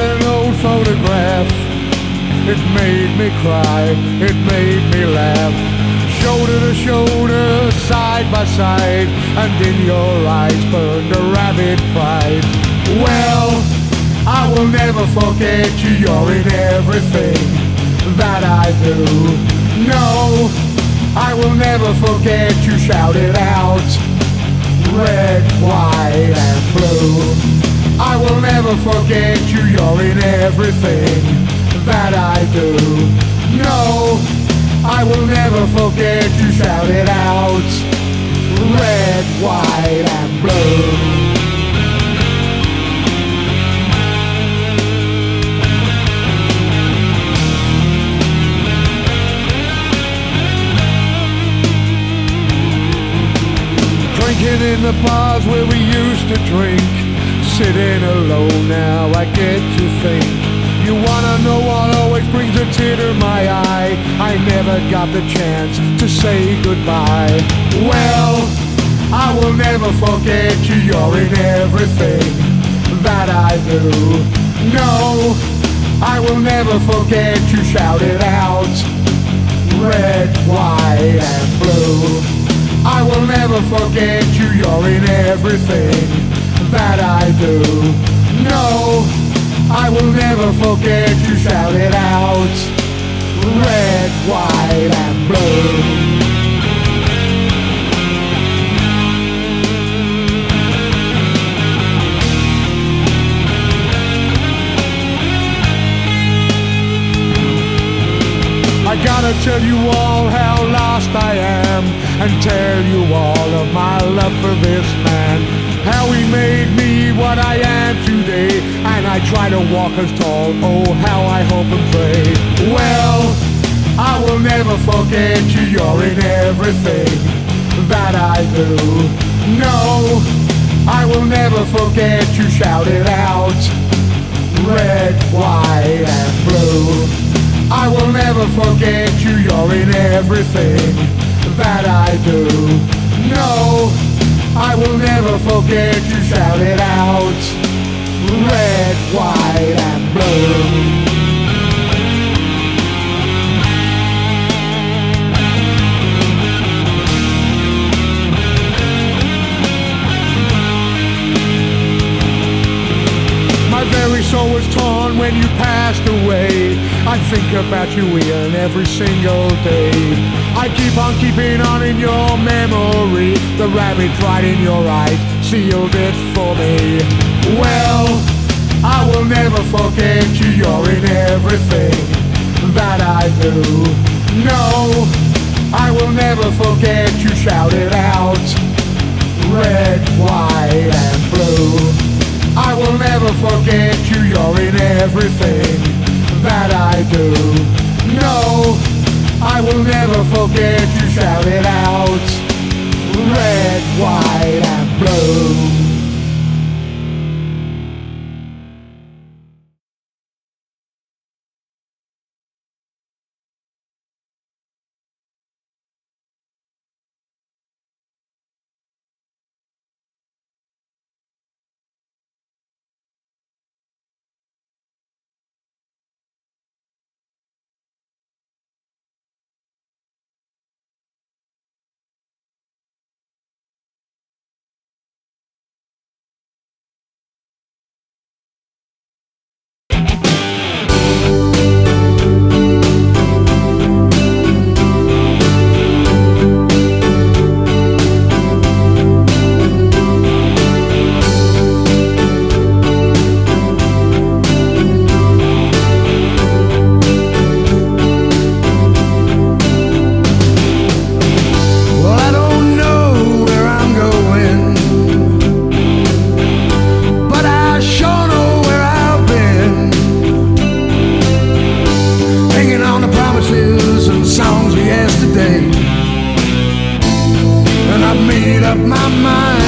an old photograph. It made me cry, it made me laugh. Shoulder to shoulder, side by side, and in your eyes burned a rabid pride. Well, I will never forget you, you're in everything that I do. No, I will never forget you, shout it out. Red, white, and blue. I will never forget you, you're in everything that I do. No, I will never forget you, shout it out. Red, white, and blue. Drinking in the bars where we used to drink. Sitting alone now, I get to think. You wanna know what always brings a tear to my eye? I never got the chance to say goodbye. Well, I will never forget you, you're in everything that I do. No, I will never forget you, shout it out. Red, white, and blue. I will never forget you, you're in everything that I do. No, I will never forget you, shout it out. Red, white, and blue. I gotta tell you all how lost I am and tell you all of my love for this man. How he made me what I am today, and I try to walk as tall. Oh, how I hope and pray. Well, I will never forget you, you're in everything that I do. No, I will never forget you, shout it out. Red, white, and blue. I will never forget you, you're in everything that I do. No, I will never forget you, shout it out. Red, white, and blue. My very soul was torn when you passed away. I think about you, Ian, every single day. I keep on keeping on in your memory. The rabbit right in your eyes sealed it for me. Well, I will never forget you, you're in everything that I do. No, I will never forget you, shout it out. Red, white, and blue. I will never forget you, you're in everything that I do. No, I will never forget you, shout it out. Red, white, and blue. made up my mind.